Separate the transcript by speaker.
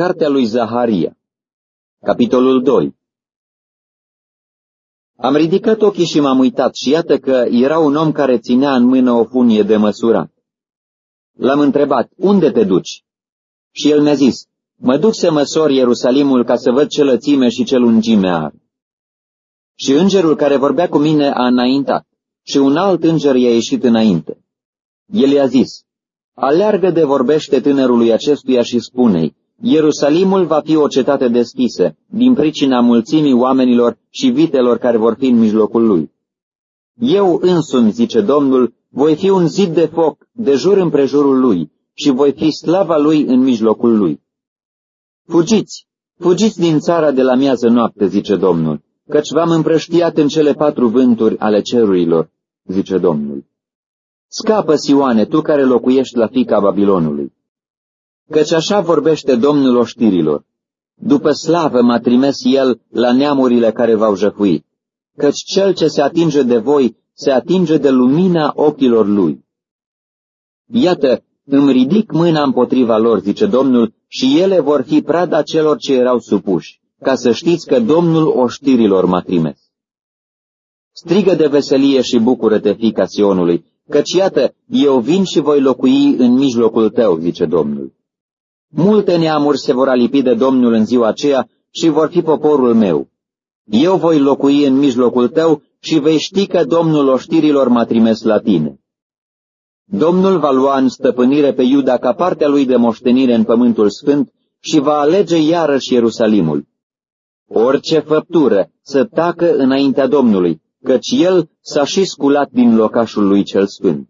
Speaker 1: Cartea lui Zaharia Capitolul 2 Am ridicat ochii și m-am uitat și iată că era un om care ținea în mână o funie de măsurat. L-am întrebat, unde te duci? Și el mi-a zis, mă duc să măsor Ierusalimul ca să văd ce lățime și ce lungime are. Și îngerul care vorbea cu mine a înaintat și un alt înger i-a ieșit înainte. El i-a zis, aleargă de vorbește tânărului acestuia și spune-i, Ierusalimul va fi o cetate deschisă, din pricina mulțimii oamenilor și vitelor care vor fi în mijlocul lui. Eu însumi, zice Domnul, voi fi un zid de foc de jur împrejurul lui și voi fi slava lui în mijlocul lui. Fugiți, fugiți din țara de la miază noapte, zice Domnul, căci v-am împrăștiat în cele patru vânturi ale cerurilor, zice Domnul. Scapă, Sioane, tu care locuiești la fica Babilonului. Căci așa vorbește Domnul oștirilor. După slavă m-a trimis El la neamurile care v-au jăfuit, căci cel ce se atinge de voi se atinge de lumina ochilor Lui. Iată, îmi ridic mâna împotriva lor, zice Domnul, și ele vor fi prada celor ce erau supuși, ca să știți că Domnul oștirilor m-a trimis. Strigă de veselie și bucură-te, fica Sionului, căci iată, eu vin și voi locui în mijlocul tău, zice Domnul. Multe neamuri se vor alipi de Domnul în ziua aceea și vor fi poporul meu. Eu voi locui în mijlocul tău și vei ști că Domnul oștirilor m-a trimis la tine. Domnul va lua în stăpânire pe Iuda ca partea lui de moștenire în pământul sfânt și va alege iarăși Ierusalimul. Orice făptură să tacă înaintea Domnului, căci el s-a și sculat din locașul lui cel sfânt.